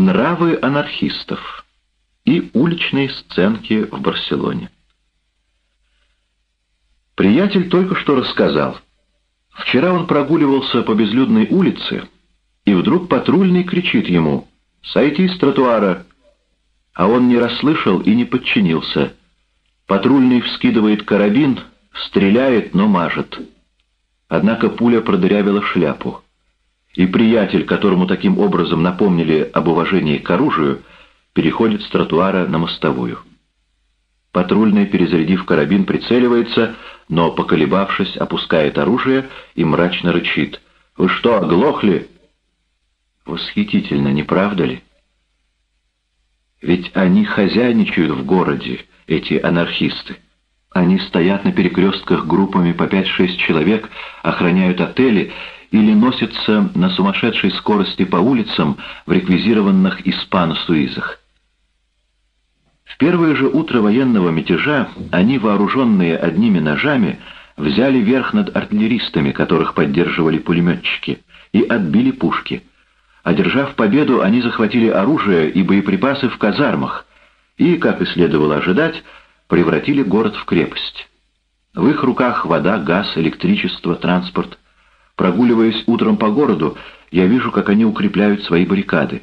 Нравы анархистов и уличные сценки в Барселоне. Приятель только что рассказал. Вчера он прогуливался по безлюдной улице, и вдруг патрульный кричит ему «Сойти с тротуара!» А он не расслышал и не подчинился. Патрульный вскидывает карабин, стреляет, но мажет. Однако пуля продырявила шляпу и приятель, которому таким образом напомнили об уважении к оружию, переходит с тротуара на мостовую. Патрульный, перезарядив карабин, прицеливается, но, поколебавшись, опускает оружие и мрачно рычит. «Вы что, оглохли?» Восхитительно, не правда ли? Ведь они хозяйничают в городе, эти анархисты. Они стоят на перекрестках группами по 5-6 человек, охраняют отели или носятся на сумасшедшей скорости по улицам в реквизированных испано-суизах. В первое же утро военного мятежа они, вооруженные одними ножами, взяли верх над артиллеристами, которых поддерживали пулеметчики, и отбили пушки. Одержав победу, они захватили оружие и боеприпасы в казармах и, как и следовало ожидать, превратили город в крепость. В их руках вода, газ, электричество, транспорт – Прогуливаясь утром по городу, я вижу, как они укрепляют свои баррикады.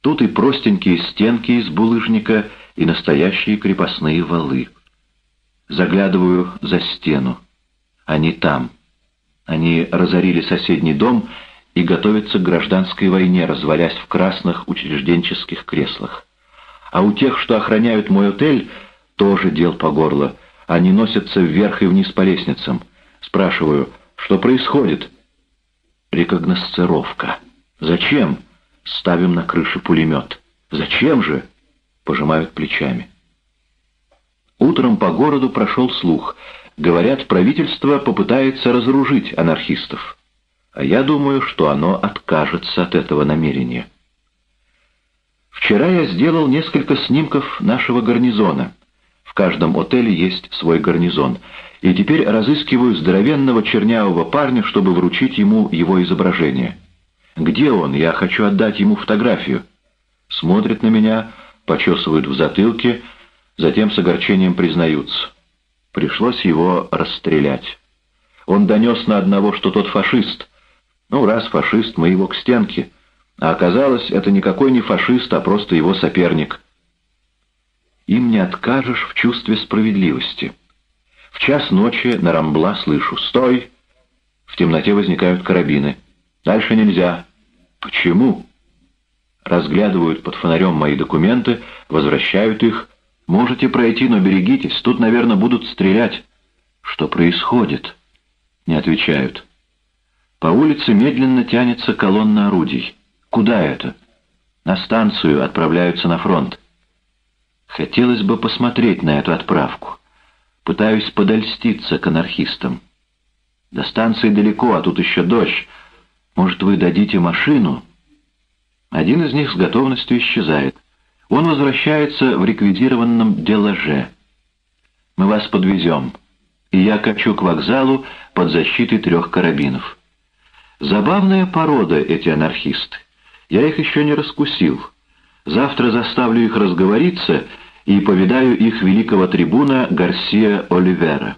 Тут и простенькие стенки из булыжника, и настоящие крепостные валы. Заглядываю за стену. Они там. Они разорили соседний дом и готовятся к гражданской войне, развалясь в красных учрежденческих креслах. А у тех, что охраняют мой отель, тоже дел по горло. Они носятся вверх и вниз по лестницам. Спрашиваю, что происходит? Рекогносцировка. Зачем? Ставим на крыше пулемет. Зачем же? Пожимают плечами. Утром по городу прошел слух. Говорят, правительство попытается разоружить анархистов. А я думаю, что оно откажется от этого намерения. Вчера я сделал несколько снимков нашего гарнизона. В каждом отеле есть свой гарнизон — и теперь разыскиваю здоровенного чернявого парня, чтобы вручить ему его изображение. Где он? Я хочу отдать ему фотографию. Смотрит на меня, почесывают в затылке, затем с огорчением признаются. Пришлось его расстрелять. Он донес на одного, что тот фашист. Ну, раз фашист, мы его к стенке. А оказалось, это никакой не фашист, а просто его соперник. Им не откажешь в чувстве справедливости. В час ночи на Рамбла слышу «Стой!» В темноте возникают карабины. Дальше нельзя. Почему? Разглядывают под фонарем мои документы, возвращают их. Можете пройти, но берегитесь, тут, наверное, будут стрелять. Что происходит? Не отвечают. По улице медленно тянется колонна орудий. Куда это? На станцию отправляются на фронт. Хотелось бы посмотреть на эту отправку. Пытаюсь подольститься к анархистам. До станции далеко, а тут еще дождь. Может, вы дадите машину?» Один из них с готовностью исчезает. Он возвращается в реквизированном делаже. «Мы вас подвезем». И я качу к вокзалу под защитой трех карабинов. Забавная порода эти анархисты. Я их еще не раскусил. Завтра заставлю их разговориться — и повидаю их великого трибуна Гарсия Оливера.